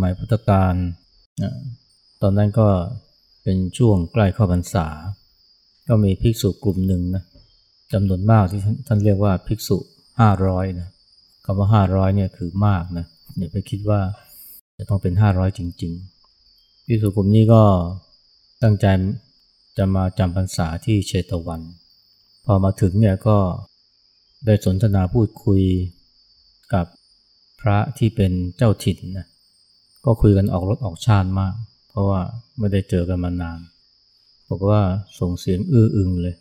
หมัยพุทธกาลตอนนั้นก็เป็นช่วงใกล้เข้าพรรษา ก็มีภิกษุกลุ่มหนึ่งนะจำนวนมากที่ท่านเรียกว่าภิกษุห้าร้อยนะคำว่าห้าร้อยเนี่ยคือมากนะอย่าไปคิดว่าจะต้องเป็นห้าร้อยจริง ๆ ภิกษุกลุ่มนี้ก็ตั้งใจจะมาจำพรรษาที่เชตวัน พอมาถึงเนี่ยก็ได้สนทนาพูดคุยกับพระที่เป็นเจ้าถิ่นนะ ก็คุยกันออกรถออกชาติมาก เพราะว่าไม่ได้เจอกันมานาน บอกว่าส่งเสียงอื้ออึงเลย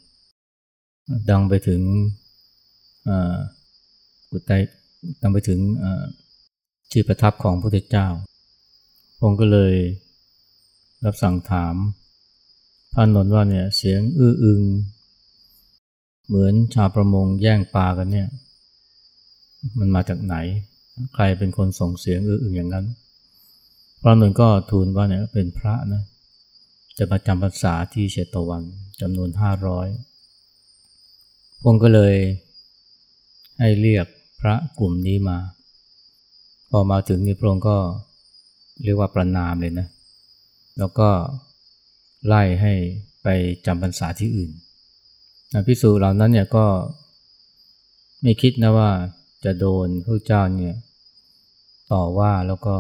ดังไปถึงกุฏไตดังไปถึงที่ประทับของพระพุทธเจ้าพงก็เลยรับสั่งถามพระนนท์ว่าเนี่ยเสียงอื้ออึง เหมือนชาวประมงแย่งปลากันเนี่ย มันมาจากไหน ใครเป็นคนส่งเสียงอื่นอย่างนั้น พระนนท์ก็ทูลว่าเนี่ยเป็นพระนะ จะมาจำพรรษาที่เชตวันจำนวนห้าร้อยพงก็เลยให้เรียกพระกลุ่มนี้มา พอมาถึงนี่พระองค์ก็เรียกว่าประนามเลยนะ แล้วก็ไล่ให้ไปจำพรรษาที่อื่นพิสูจเหล่านั้นเนี่ยก็ไม่คิดนะว่าจะโดนพระเจ้าเนี่ยต่อว่าแล้วก็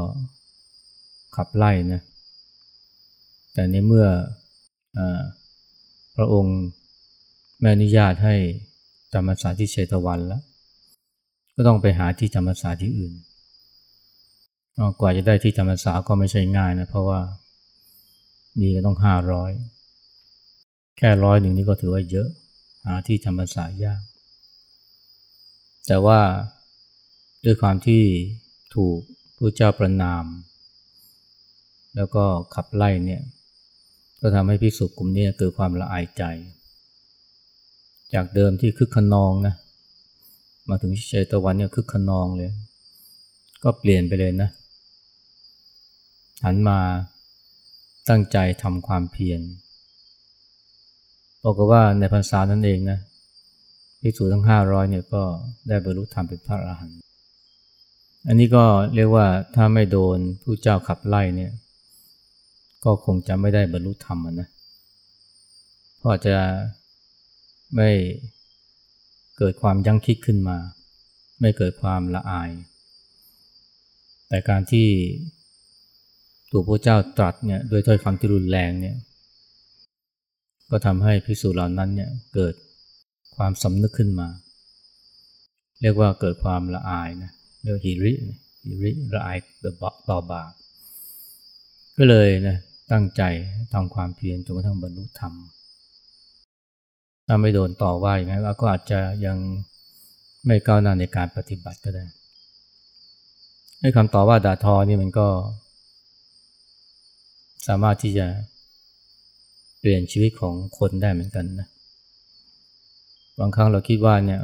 ขับไล่นะ แต่ในเมื่ออพระองค์แม่อนุญาตให้จำพรรษาที่เชตวันแล้ว ก็ต้องไปหาที่จำพรรษาที่อื่น กว่าจะได้ที่จำพรรษาก็ไม่ใช่ง่ายนะ เพราะว่ามีก็ต้องห้าร้อยแค่ร้อยหนึ่งนี่ก็ถือว่าเยอะ หาที่จำพรรษายาก แต่ว่าด้วยความที่ถูกพระเจ้าประนาม แล้วก็ขับไล่เนี่ยก็ทำให้ภิกษุกลุ่มนี้เกิดความละอายใจ จากเดิมที่คึกขนองนะมาถึงเชตวันเนี่ยคึกขนองเลย ก็เปลี่ยนไปเลยนะหันมาตั้งใจทำความเพียรบอกว่าในพรรษานั้นเองนะภิกษุทั้งห้าร้อยเนี่ยก็ได้บรรลุธรรมเป็นพระอรหันต์อันนี้ก็เรียกว่าถ้าไม่โดนผู้เจ้าขับไล่เนี่ย ก็คงจะไม่ได้บรรลุธรรมนะเพราะจะไม่เกิดความยั้งคิดขึ้นมา ไม่เกิดความละอาย แต่การที่ตัวพระเจ้าตรัสเนี่ยด้วยถ้อยคำที่รุนแรงเนี่ยก็ทำให้ภิกษุเหล่านั้นเนี่ยเกิดความสำนึกขึ้นมา เรียกว่าเกิดความละอายนะเรียกฮิริฮิริละอายต่อบาปก็เลยนะ ตั้งใจทำความเพียรจนกระทั่งบรรลุธรรม ถ้าไม่โดนต่อว่าอย่างนั้นก็อาจจะยังไม่ก้าวหน้าในการปฏิบัติก็ได้ให้คำต่อว่าด่าทอนี่มันก็ สามารถที่จะเปลี่ยนชีวิตของคนได้เหมือนกันนะ บางครั้งเราคิดว่าเนี่ย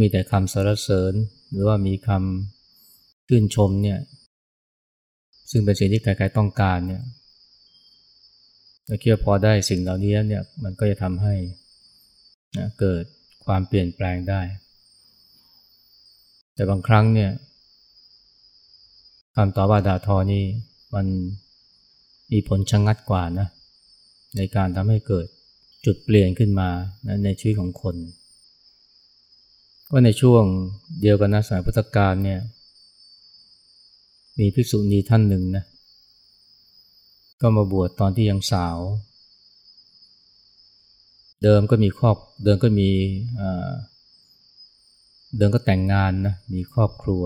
มีแต่คำสรรเสริญ หรือว่ามีคำชื่นชมเนี่ย ซึ่งเป็นสิ่งที่ใครๆต้องการเนี่ยเราคิดว่าพอได้สิ่งเหล่านี้เนี่ยมันก็จะทำให้นะเกิดความเปลี่ยนแปลงได้ แต่บางครั้งเนี่ยคำต่อว่าด่าทอนี่มันมีผลชะงงัดกว่านะในการทำให้เกิดจุดเปลี่ยนขึ้นมานะในชีวิตของคน ก็ในช่วงเดียวกันนะสายพุทธกาลเนี่ย มีภิกษุณีท่านหนึ่งนะ ก็มาบวชตอนที่ยังสาว เดิมก็มีครอบเดิมก็มีเดิมก็แต่งงานนะ มีครอบครัว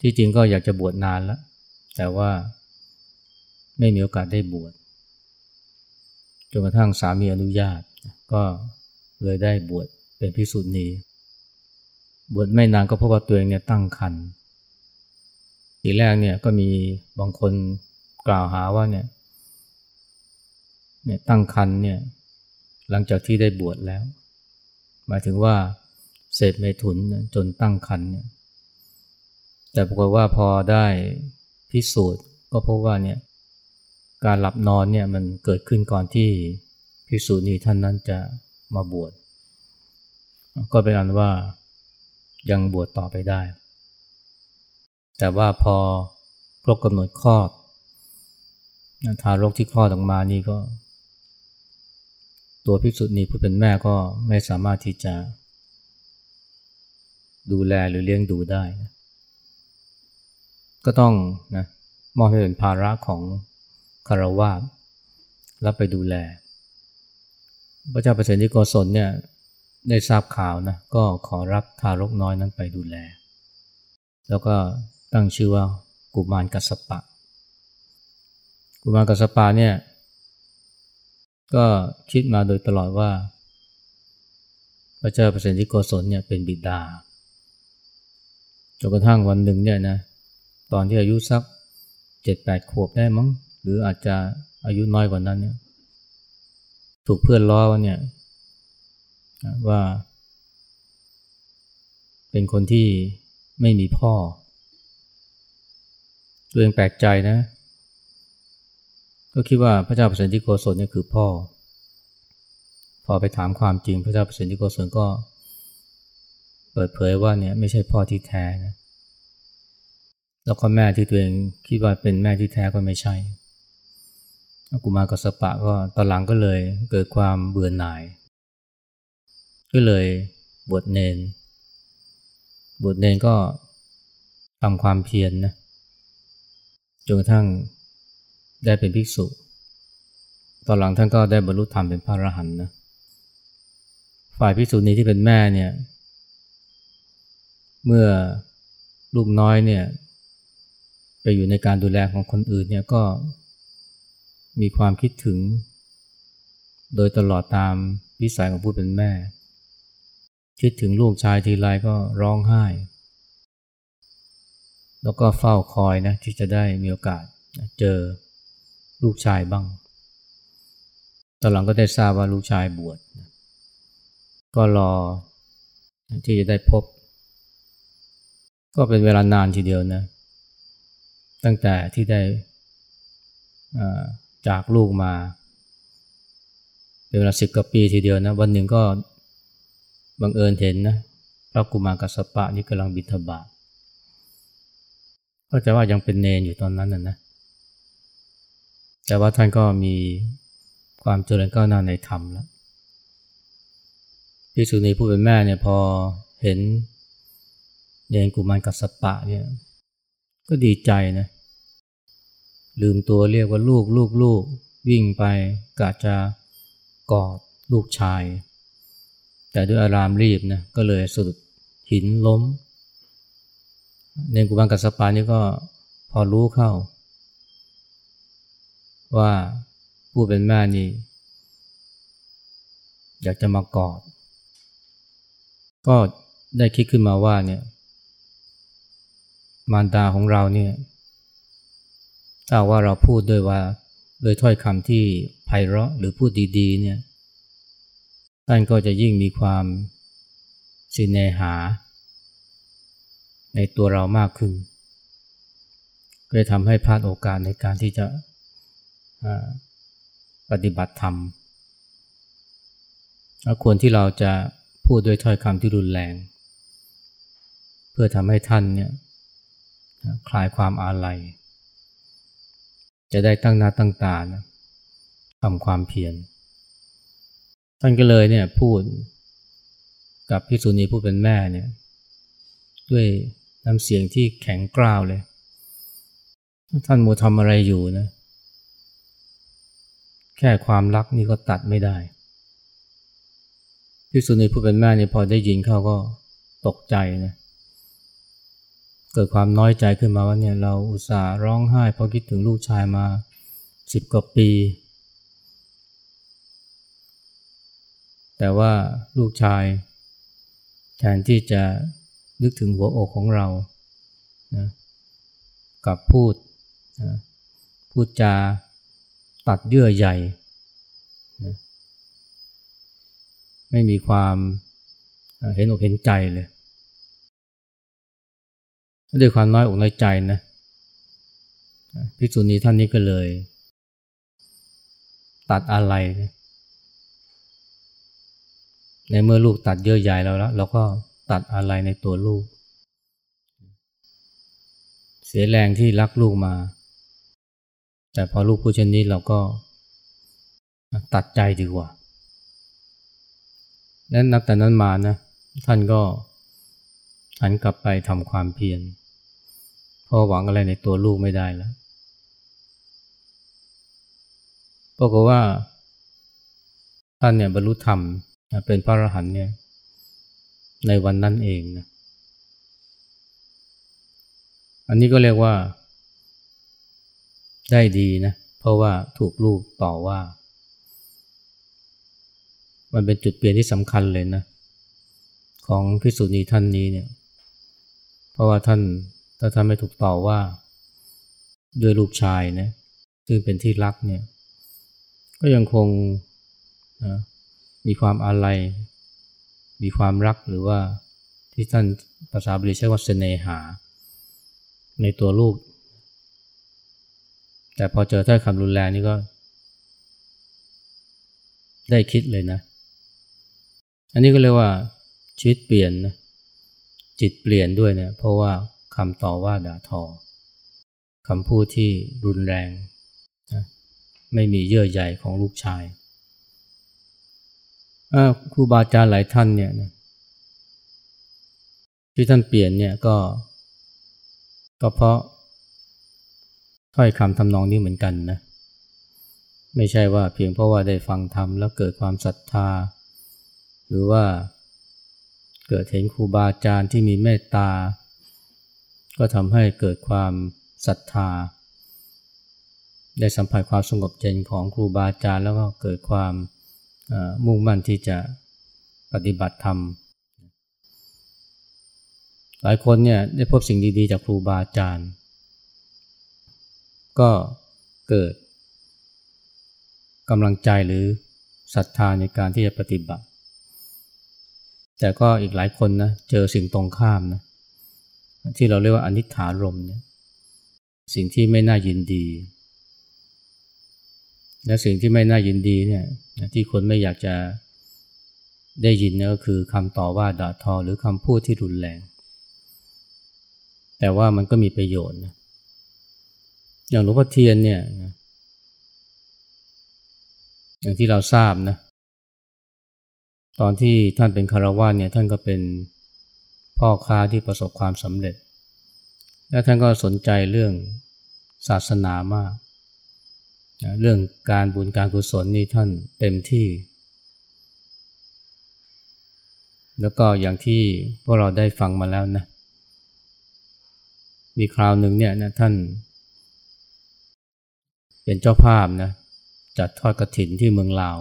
ที่จริงก็อยากจะบวชนานแล้ว แต่ว่าไม่มีโอกาสได้บวชจนกระทั่งสามีอนุญาต ก็เลยได้บวชเป็นพิสุนีบวชไม่นานก็พบว่าตัวเองเนี่ยตั้งคัน ทีแรกเนี่ยก็มีบางคนกล่าวหาว่าเนี่ยเนี่ยตั้งคันเนี่ยหลังจากที่ได้บวชแล้ว หมายถึงว่าเสพเมถุนจนตั้งคันเนี่ยแต่ปรากฏว่าพอได้พิสูจน์ก็พบว่าเนี่ยการหลับนอนเนี่ยมันเกิดขึ้นก่อนที่พิสูจน์นี้ท่านนั้นจะมาบวชก็เป็นอันว่ายังบวชต่อไปได้ แต่ว่าพอครบกำหนดคลอดทารกที่คลอดออกมานี่ก็ ตัวพิสุนีผู้เป็นแม่ก็ไม่สามารถที่จะ ดูแลหรือเลี้ยงดูได้นะก็ต้องนะมอบให้เป็นภาระของคารวะรับไปดูแล พระเจ้าปรตที่โกศลเนี่ยได้ทราบข่าวนะก็ขอรับทารกน้อยนั้นไปดูแล แล้วก็ ตั้งชื่อว่ากุมารกัสปะ กุมารกัสปะเนี่ย ก็คิดมาโดยตลอดว่า พระเจ้าเปรตที่โกศลเนี่ยเป็นบิดาจนกระทั่งวันหนึ่งเนี่ยนะตอนที่อายุสักเจ็ดแปดขวบได้มั้ง หรืออาจจะอายุน้อยกว่านั้นเนี่ยถูกเพื่อนล้อว่าเนี่ยว่า เป็นคนที่ไม่มีพ่อ ตัวเองแปลกใจนะ ก็คิดว่าพระเจ้าเปรตที่โกศลเนี่ยคือพ่อ พอไปถามความจริงพระเจ้าเปรตที่โกศลก็ เปิดเผยว่าเนี่ยไม่ใช่พ่อที่แท้นะแล้วก็แม่ที่ตัวเองคิดว่าเป็นแม่ที่แท้ก็ไม่ใช่กุมารกัสปะก็ตอนหลังก็เลยเกิดความเบื่อหน่าย ก็เลยบวชเนน บวชเนนก็ทำความเพียรนนะ จนกระทั่งได้เป็นภิกษุ ตอนหลังท่านก็ได้บรรลุธรรมเป็นพระอรหันต์นะ ฝ่ายภิกษุนี้ที่เป็นแม่เนี่ย เมื่อลูกน้อยเนี่ย ไปอยู่ในการดูแลของคนอื่นเนี่ยก็มีความคิดถึง โดยตลอดตามวิสัยของผู้เป็นแม่ คิดถึงลูกชายทีไรก็ร้องไห้ แล้วก็เฝ้าคอยนะที่จะได้มีโอกาสเจอลูกชายบ้าง ตอนหลังก็ได้ทราบว่าลูกชายบวช ก็รอที่จะได้พบ ก็เป็นเวลานานทีเดียวนะ ตั้งแต่ที่ได้จากลูกมา เป็นเวลาสิบกว่าปีทีเดียวนะ วันหนึ่งก็บังเอิญเห็นนะพระกุมารกัสปะนี่กำลังบิณฑบาต ก็จะว่ายังเป็นเนนอยู่ตอนนั้นน่ะนะ แต่ว่าท่านก็มีความเจริญก้าวหน้าในธรรมแล้วพิสุนีผู้เป็นแม่เนี่ยพอเห็นเนนกุมารกับสปะเนี่ย ก็ดีใจนะ ลืมตัวเรียกว่าลูกลูกลูกวิ่งไปกะจะกอดลูกชาย แต่ด้วยอารามรีบนะก็เลยสะดุดหินล้ม เนกุบังกัสปานี่ก็พอรู้เข้า ว่าผู้เป็นแม่นี่ อยากจะมากอด ก็ได้คิดขึ้นมาว่าเนี่ย มารดาของเราเนี่ยถ้าว่าเราพูดด้วยว่าโดยถ้อยคำที่ไพเราะหรือพูดดีๆเนี่ยท่านก็จะยิ่งมีความสินเนหา ในตัวเรามากขึ้น ก็จะทำให้พลาดโอกาสในการที่จะปฏิบัติธรรมควรที่เราจะพูดด้วยถ้อยคำที่รุนแรง เพื่อทำให้ท่านเนี่ยคลายความอาลัย จะได้ตั้งหน้าตั้งตานะทำความเพียรท่านก็เลยเนี่ยพูดกับพิสุนีผู้เป็นแม่เนี่ยด้วย น้ำเสียงที่แข็งกร้าวเลย ท่านมัวทำอะไรอยู่นะ แค่ความรักนี่ก็ตัดไม่ได้พิสุนีผู้เป็นแม่เนี่ยพอได้ยินเขาก็ตกใจนะเกิดความน้อยใจขึ้นมาว่าเนี่ยเราอุตส่าห์ร้องไห้เพราะคิดถึงลูกชายมาสิบกว่าปี แต่ว่าลูกชาย แทนที่จะ นึกถึงหัวอกของเรานะกับพูดนะพูดจาตัดเยื่อใหญ่นะไม่มีความเห็นอกเห็นใจเลยด้วยความน้อยอกน้อยใจนะภิกษุณีท่านนี้ก็เลย ตัดอะไรนะในเมื่อลูกตัดเยื่อใยเราแล้วเราก็ ตัดอะไรในตัวลูก เสียแรงที่รักลูกมา แต่พอลูกพูดเช่นนี้เราก็ตัดใจดีกว่าและนับแต่นั้นมานะท่านก็หันกลับไปทำความเพียรเพราะหวังอะไรในตัวลูกไม่ได้แล้วปรากฏว่าท่านเนี่ยบรรลุธรรมเป็นพระอรหันต์เนี่ย ในวันนั้นเองนะอันนี้ก็เรียกว่า ได้ดีนะ เพราะว่าถูกลูกต่อว่า มันเป็นจุดเปลี่ยนที่สำคัญเลยนะ ของพิสุนีท่านนี้เนี่ย เพราะว่าท่านถ้าท่านไม่ถูกต่อว่า ด้วยลูกชายนะซึ่งเป็นที่รักเนี่ย ก็ยังคงนะมีความอาลัย มีความรักหรือว่าที่ท่านภาษาบาลีใช้ว่าเสน่หา ในตัวลูก แต่พอเจอถ้อยคำรุนแรงนี่ก็ ได้คิดเลยนะ อันนี้ก็เรียกว่าชีวิตเปลี่ยนนะจิตเปลี่ยนด้วยเนะี่ยเพราะว่าคำต่อว่าด่าทอคำพูดที่รุนแรงนะไม่มีเยื่อใยของลูกชาย ครูบาอาจารย์หลายท่านเนี่ยนะที่ท่านเปลี่ยนเนี่ยก็ ก็เพราะถ้อยคำทำนองนี้เหมือนกันนะไม่ใช่ว่าเพียงเพราะว่าได้ฟังธรรมแล้วเกิดความศรัทธา หรือว่าเกิดเห็นครูบาอาจารย์ที่มีเมตตา ก็ทำให้เกิดความศรัทธา ได้สัมผัสความสงบเย็นของครูบาอาจารย์แล้วก็เกิดความ มุ่งมั่นที่จะปฏิบัติธรรม หลายคนเนี่ยได้พบสิ่งดีๆ จากครูบาอาจารย์ ก็เกิดกำลังใจหรือศรัทธาในการที่จะปฏิบัติ แต่ก็อีกหลายคนนะเจอสิ่งตรงข้ามนะที่เราเรียกว่าอนิถารมเนี่ยสิ่งที่ไม่น่ายินดี และสิ่งที่ไม่น่ายินดีเนี่ยที่คนไม่อยากจะได้ยินก็คือคำต่อว่าด่าทอหรือคำพูดที่รุนแรง แต่ว่ามันก็มีประโยชน์นะอย่างหลวงพ่อเทียนเนี่ยอย่างที่เราทราบนะตอนที่ท่านเป็นคารวะเนี่ยท่านก็เป็นพ่อค้าที่ประสบความสำเร็จ และท่านก็สนใจเรื่องศาสนามาก เรื่องการบุญการกุศลนี่ท่านเต็มที่ แล้วก็อย่างที่พวกเราได้ฟังมาแล้วนะ มีคราวหนึ่งเนี่ยนะท่าน เป็นเจ้าภาพนะจัดทอดกระถินที่เมืองลาว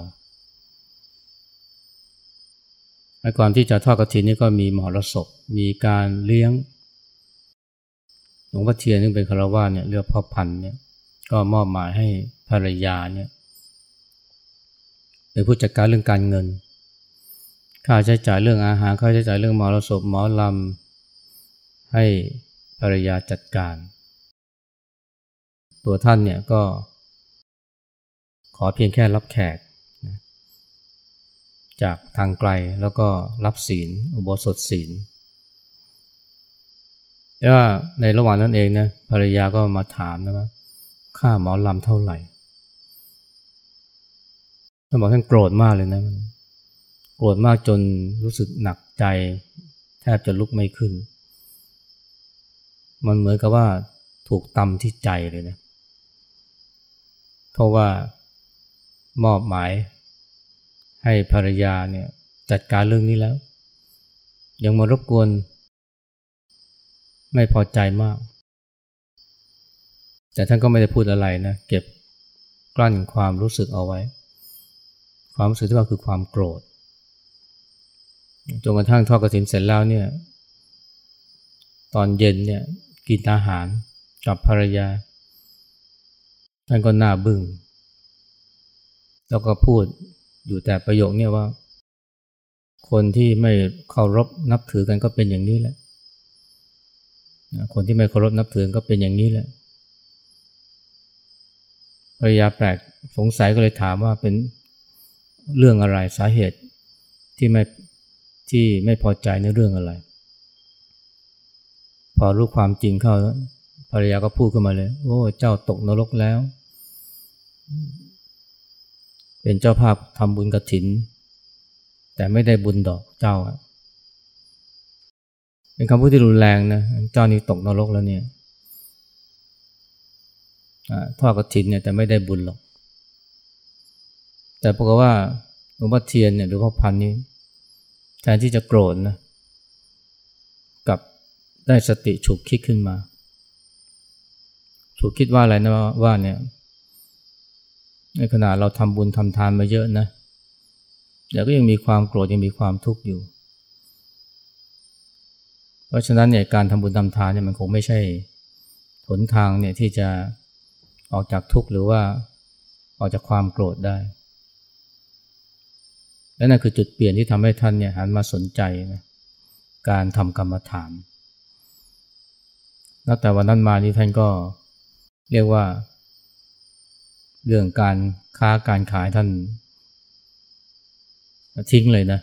ในก่อนที่จะทอดกระถินนี่ก็มีมหรสพ มีการเลี้ยงหลวงพ่อเทียนซึ่งเป็นคารวะเนี่ยเรือพ่อพันเนี่ยก็มอบหมายให้ ภรรยาเนี่ยเป็นผู้จัดการเรื่องการเงิน ค่าใช้จ่ายเรื่องอาหาร ค่าใช้จ่ายเรื่องหมอรสพหมอลำ ให้ภรรยาจัดการ ตัวท่านเนี่ยก็ ขอเพียงแค่รับแขก จากทางไกลแล้วก็รับศีล อุโบสถศีลแต่ว่าในระหว่างนั้นเองนะภรรยาก็มาถามนะว่าค่าหมอลำเท่าไหร่ ท่านบอกท่านโกรธมากเลยนะ โกรธมากจนรู้สึกหนักใจแทบจะลุกไม่ขึ้น มันเหมือนกับว่าถูกตำที่ใจเลยนะ เพราะว่ามอบหมายให้ภรรยาเนี่ยจัดการเรื่องนี้แล้ว ยังมารบกวน ไม่พอใจมาก แต่ท่านก็ไม่ได้พูดอะไรนะ เก็บกลั้นความรู้สึกเอาไว้ ความรู้สึกที่ว่าคือความโกรธจนกระทั่งทอดกระถินเสร็จแล้วเนี่ย ตอนเย็นเนี่ยกินอาหารกับภรรยาท่านก็หน้าบึง้งแล้วก็พูดอยู่แต่ประโยคนี้ว่า คนที่ไม่เคารพนับถือกันก็เป็นอย่างนี้แหละคนที่ไม่เคารพนับถือก็เป็นอย่างนี้แหละภรรยาแปลกสงสัยก็เลยถามว่าเป็น เรื่องอะไรสาเหตุที่ไม่ที่ไม่พอใจในเรื่องอะไร พอรู้ความจริงเข้าภรรยาก็พูดขึ้นมาเลย โอ้ เจ้าตกนรกแล้ว เป็นเจ้าภาพทำบุญกระถิน แต่ไม่ได้บุญดอกเจ้าเป็นคำพูดที่รุนแรงนะเจ้านี่ตกนรกแล้วเนี่ยทอดกระถินเนี่ยแต่ไม่ได้บุญหรอก แต่ปรากฏว่าหลวงพ่อเทียนเนี่ยหรือพ่อพันนี้แทนที่จะโกรธนะกับได้สติฉุกคิดขึ้นมา ฉุกคิดว่าอะไรนะว่าเนี่ยในขณะเราทำบุญทำทานมาเยอะนะแต่ก็ยังมีความโกรธยังมีความทุกข์อยู่ เพราะฉะนั้นเนี่ยการทำบุญทำทานเนี่ยมันคงไม่ใช่หนทางเนี่ยที่จะออกจากทุกข์หรือว่าออกจากความโกรธได้ และนั่นคือจุดเปลี่ยนที่ทำให้ท่านเนี่ยหันมาสนใจนะการทำกรรมฐานนับแต่วันนั้นมานี่ท่านก็เรียกว่า เรื่องการค้าการขายท่านทิ้งเลยนะ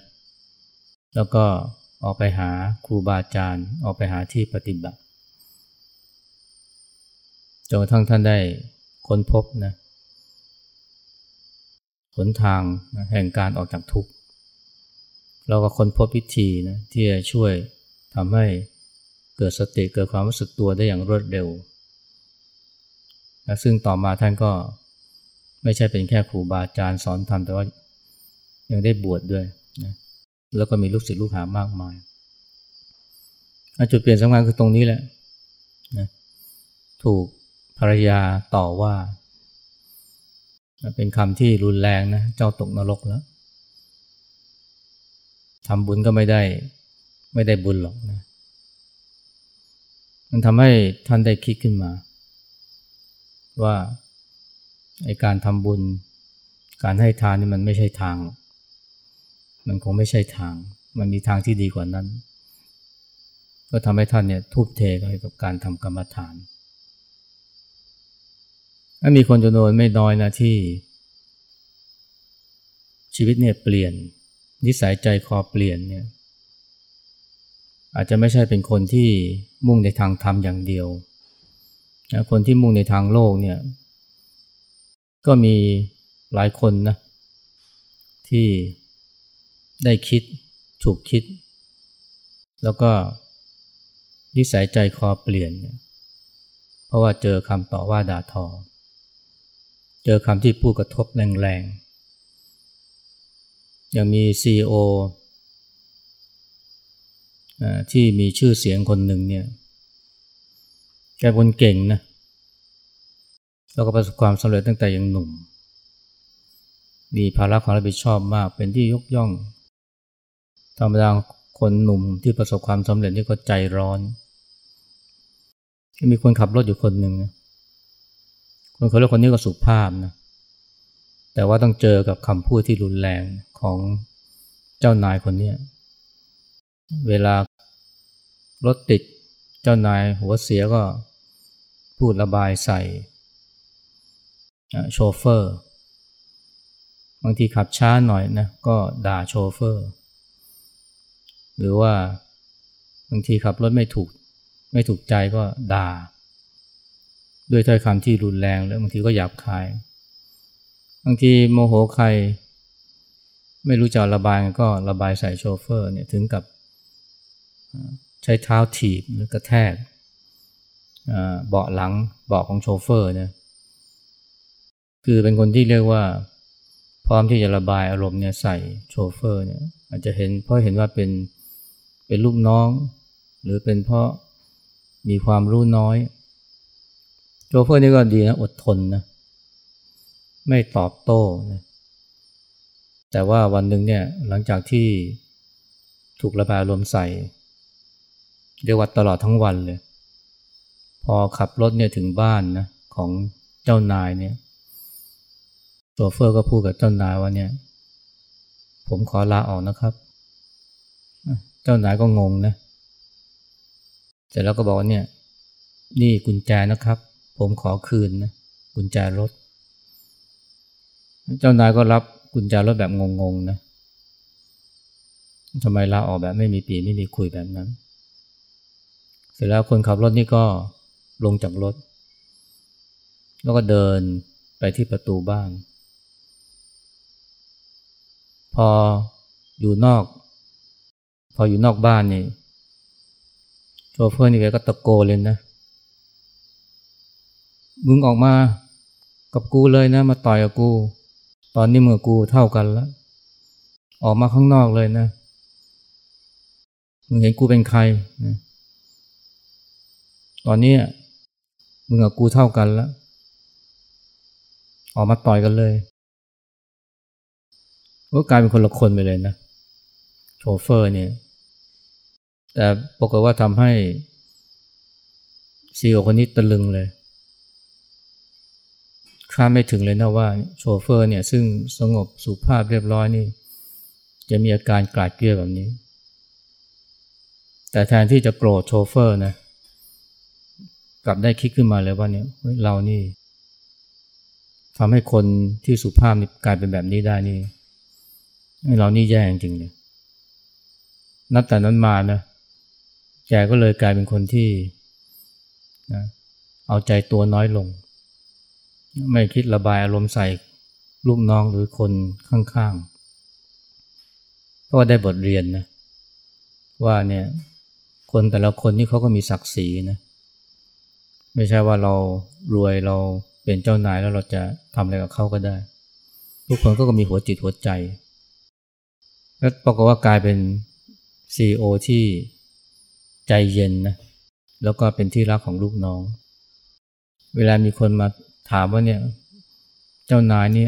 แล้วก็ออกไปหาครูบาอาจารย์ ออกไปหาที่ปฏิบัติจนกระทั่งท่านได้ค้นพบนะ หนทางนะแห่งการออกจากทุกข์เราก็ค้นพบวิธีนะที่จะช่วยทำให้เกิดสติเกิดความรู้สึกตัวได้อย่างรวดเร็วและซึ่งต่อมาท่านก็ไม่ใช่เป็นแค่ครูบาอาจารย์สอนทำแต่ว่ายังได้บวชดด้วยนะแล้วก็มีลูกศิษย์ลูกหามากมายจุดเปลี่ยนสำคัญคือตรงนี้แหละนะถูกภรรยาต่อว่า เป็นคำที่รุนแรงนะ เจ้าตกนรกแล้วทำบุญก็ไม่ได้ ไม่ได้บุญหรอกนะ มันทำให้ท่านได้คิดขึ้นมา ว่าไอการทำบุญ การให้ทานนี่มันไม่ใช่ทาง มันคงไม่ใช่ทาง มันมีทางที่ดีกว่านั้น ก็ทำให้ท่านเนี่ยทุบเทกับการทำกรรมฐาน ถ้ามีคนจำนวนไม่น้อยนะที่ ชีวิตเนี่ยเปลี่ยน นิสัยใจคอเปลี่ยนเนี่ยอาจจะไม่ใช่เป็นคนที่มุ่งในทางธรรมอย่างเดียวนะคนที่มุ่งในทางโลกเนี่ย ก็มีหลายคนนะที่ได้คิดถูกคิด แล้วก็นิสัยใจคอเปลี่ยน เพราะว่าเจอคำต่อว่าด่าทอ อคำที่พูดกระทบแรงๆ ยังมีซีโอที่มีชื่อเสียงคนหนึ่งเนี่ย แกคนเก่งนะ แล้วก็ประสบความสำเร็จตั้งแต่ยังหนุ่ม มีภาระความรับผิดชอบมาก เป็นที่ยกย่อง ธรรมดาคนหนุ่มที่ประสบความสำเร็จนี่ก็ใจร้อน มีคนขับรถอยู่คนหนึ่งนะ คนคนเรกคนนี้ก็สุภาพนะแต่ว่าต้องเจอกับคำพูดที่รุนแรงของเจ้านายคนนี้เวลารถติดเจ้านายหัวเสียก็พูดระบายใส่โชเฟอร์ บางทีขับช้าหน่อยนะก็ด่าโชเฟอร์ หรือว่าบางทีขับรถไม่ถูกไม่ถูกใจก็ด่า ด้วยถ้อยคำที่รุนแรงแล้วบางทีก็หยาบคาย บางทีโมโหใคร ไม่รู้จะระบายก็ระบายใส่โชเฟอร์เนี่ยถึงกับใช้เท้าถีบหรือกระแทกเบาะหลังเบาะของโชเฟอร์เนี่ยคือเป็นคนที่เรียกว่า พร้อมที่จะระบายอารมณ์เนี่ยใส่โชเฟอร์เนี่ยอาจจะเห็นเพราะเห็นว่าเป็นเป็นลูกน้อง หรือเป็นเพราะมีความรู้น้อย โชเฟอร์นี่ก็ดีนะอดทนนะไม่ตอบโต้นะแต่ว่าวันหนึ่งเนี่ยหลังจากที่ถูกระบายลมใส่เรียกว่าตลอดทั้งวันเลย พอขับรถเนี่ยถึงบ้านนะของเจ้านายเนี่ยโชเฟอร์ก็พูดกับเจ้านายว่าเนี่ย ผมขอลาออกนะครับ เจ้านายก็งงนะเสร็จแล้วก็บอกว่าเนี่ย นี่กุญแจนะครับ ผมขอคืนนะกุญแจรถ เจ้านายก็รับกุญแจรถแบบงงๆนะทำไมลาออกแบบไม่มีปีไม่มีคุยแบบนั้น เสร็จแล้วคนขับรถนี่ก็ลงจากรถ แล้วก็เดินไปที่ประตูบ้าน พออยู่นอก พออยู่นอกบ้านนี่โชเฟอร์นี่แกก็ตะโกนเลยนะ มึงออกมากับกูเลยนะ มาต่อยกับกู ตอนนี้มือกูเท่ากันแล้ว ออกมาข้างนอกเลยนะ มึงเห็นกูเป็นใครนะตอนนี้มึงกับกูเท่ากันแล้ว ออกมาต่อยกันเลยก็กลายเป็นคนละคนไปเลยนะโชเฟอร์เนี่ย แต่ปรากฏว่าทำให้ซีโอคนนี้ตะลึงเลย คาดไม่ถึงเลยนะว่าโชเฟอร์เนี่ยซึ่งสงบสุภาพเรียบร้อยนี่ จะมีอาการกลาดเกลียวแบบนี้ แต่แทนที่จะโกรธโชเฟอร์นะกลับได้คิดขึ้นมาเลยว่าเนี่ยเรานี่ทำให้คนที่สุภาพนี่กลายเป็นแบบนี้ได้นี่เรานี่แย่จริงเลยนับแต่นั้นมานะแกก็เลยกลายเป็นคนที่นะเอาใจตัวน้อยลง ไม่คิดระบายอารมณ์ใส่ลูกน้องหรือคนข้างๆ ก็ได้บทเรียนนะว่าเนี่ยคนแต่ละคนนี่เขาก็มีศักดิ์ศรีนะไม่ใช่ว่าเรารวยเราเป็นเจ้านายแล้วเราจะทำอะไรกับเขาก็ได้ ทุกคนก็มีหัวจิตหัวใจ แล้วปรากฏว่ากลายเป็นซีอที่ใจเย็นนะแล้วก็เป็นที่รักของลูกน้อง เวลามีคนมา ถามว่าเนี่ยเจ้านายนี่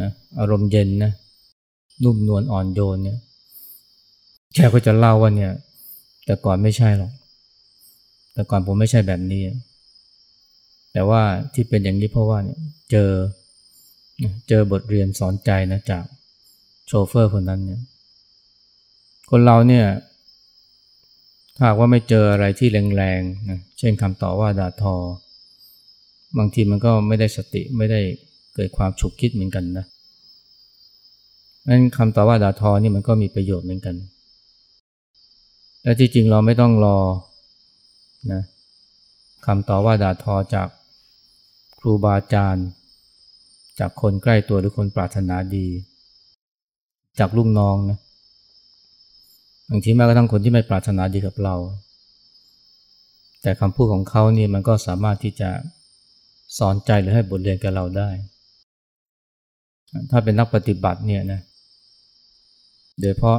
นะอารมณ์เย็นนะนุ่มนวลอ่อนโยนเนี่ยแกก็จะเล่าว่าเนี่ย แต่ก่อนไม่ใช่หรอก แต่ก่อนผมไม่ใช่แบบนี้ แต่ว่าที่เป็นอย่างนี้เพราะว่าเนี่ยเจอเจอบทเรียนสอนใจนะจากโชเฟอร์คนนั้นเนี่ย คนเราเนี่ยถ้าว่าไม่เจออะไรที่แรงๆนะเช่นคำต่อว่าด่าทอ บางทีมันก็ไม่ได้สติไม่ได้เกิดความฉุกคิดเหมือนกันนะนั้นคำต่อว่าด่าทอนี่มันก็มีประโยชน์เหมือนกัน และที่จริงเราไม่ต้องรอนะคำต่อว่าด่าทอจากครูบาอาจารย์ จากคนใกล้ตัวหรือคนปรารถนาดี จากลูกน้องนะบางทีแม้กระทั่งคนที่ไม่ปรารถนาดีกับเรา แต่คำพูดของเขานี่มันก็สามารถที่จะ สอนใจหรือให้บทเรียนกับเราได้ ถ้าเป็นนักปฏิบัติเนี่ยนะโดยเพราะ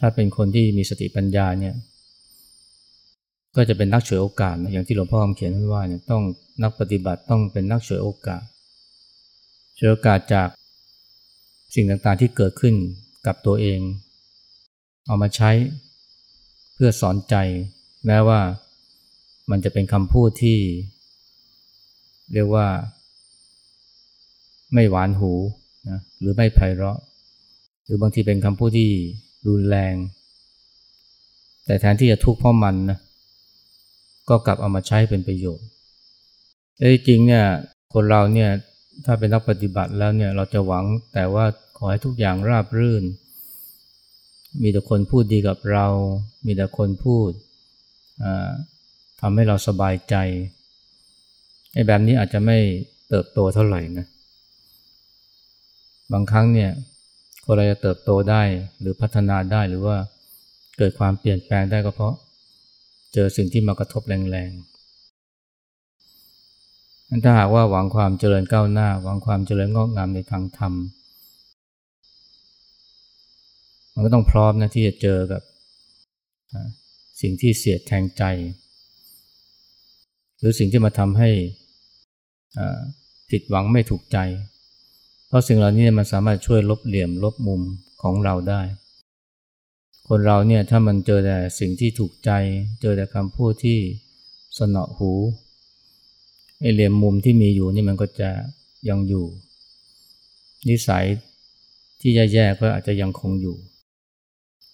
ถ้าเป็นคนที่มีสติปัญญาเนี่ย ก็จะเป็นนักฉวยโอกาสนะอย่างที่หลวงพ่อคำเขียนไว้ว่าเนี่ยต้องนักปฏิบัติต้องเป็นนักฉวยโอกาสฉวยโอกาสจากสิ่งต่างๆที่เกิดขึ้นกับตัวเอง เอามาใช้เพื่อสอนใจ แม้ว่ามันจะเป็นคำพูดที่ เรียกว่า ไม่หวานหูนะหรือไม่ไพเราะ หรือบางทีเป็นคำพูดที่รุนแรง แต่แทนที่จะทุกข์เพราะมันนะก็กลับเอามาใช้เป็นประโยชน์แต่จริงเนี่ยคนเราเนี่ยถ้าเป็นนักปฏิบัติแล้วเนี่ยเราจะหวังแต่ว่าขอให้ทุกอย่างราบรื่น มีแต่คนพูดดีกับเรา มีแต่คนพูดทำให้เราสบายใจ ไอ้แบบนี้อาจจะไม่เติบโตเท่าไหร่นะ บางครั้งเนี่ยคนเราจะเติบโตได้หรือพัฒนาได้หรือว่าเกิดความเปลี่ยนแปลงได้ก็เพราะ เจอสิ่งที่มากระทบแรงๆถ้าหากว่าหวังความเจริญก้าวหน้า หวังความเจริญงอกงามในทางธรรม มันก็ต้องพร้อมนะที่จะเจอกับสิ่งที่เสียดแทงใจ หรือสิ่งที่มาทำให้ผิดหวังไม่ถูกใจ เพราะสิ่งเหล่านี้มันสามารถช่วยลบเหลี่ยมลบมุมของเราได้ คนเราเนี่ยถ้ามันเจอแต่สิ่งที่ถูกใจ เจอแต่คำพูดที่สนอหูไอเหลี่ยมมุมที่มีอยู่นี่มันก็จะยังอยู่ นิสัยที่แย่ๆก็อาจจะยังคงอยู่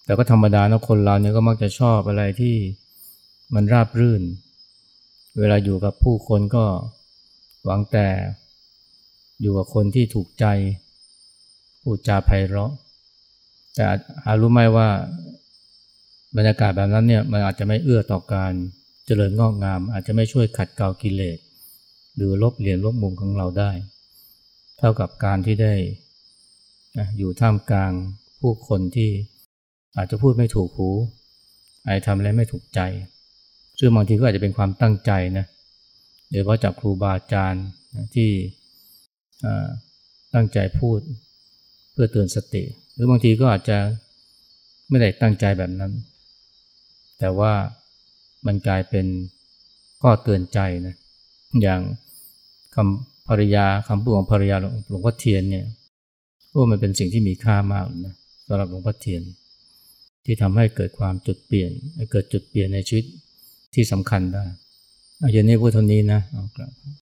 แต่ก็ธรรมดานะคนเราเนี่ยก็มักจะชอบอะไรที่มันราบรื่น เวลาอยู่กับผู้คนก็หวังแต่อยู่กับคนที่ถูกใจพูดจาไพเราะ แต่หารู้ไหมว่าบรรยากาศแบบนั้นเนี่ยมันอาจจะไม่เอื้อต่อการเจริญงอกงาม อาจจะไม่ช่วยขัดเกลากิเลสหรือลบเหลี่ยมลบมุมของเราได้ เท่ากับการที่ได้อยู่ท่ามกลางผู้คนที่อาจจะพูดไม่ถูกหูอาจทำอะไรไม่ถูกใจ ซึ่งบางทีก็อาจจะเป็นความตั้งใจนะโดยเฉพาะจากครูบาอาจารย์ที่ตั้งใจพูดเพื่อเตือนสติ หรือบางทีก็อาจจะไม่ได้ตั้งใจแบบนั้น แต่ว่ามันกลายเป็นข้อเตือนใจนะอย่างคำภรรยาคำพูดของภรรยาหลวงพ่อเทียนเนี่ยโอ้มันเป็นสิ่งที่มีค่ามากนะสำหรับหลวงพ่อเทียน ที่ทำให้เกิดความจุดเปลี่ยน เกิดจุดเปลี่ยนในชีวิต ที่สำคัญได้เอาอย่างนี้พูดเท่านี้นะเอากลับ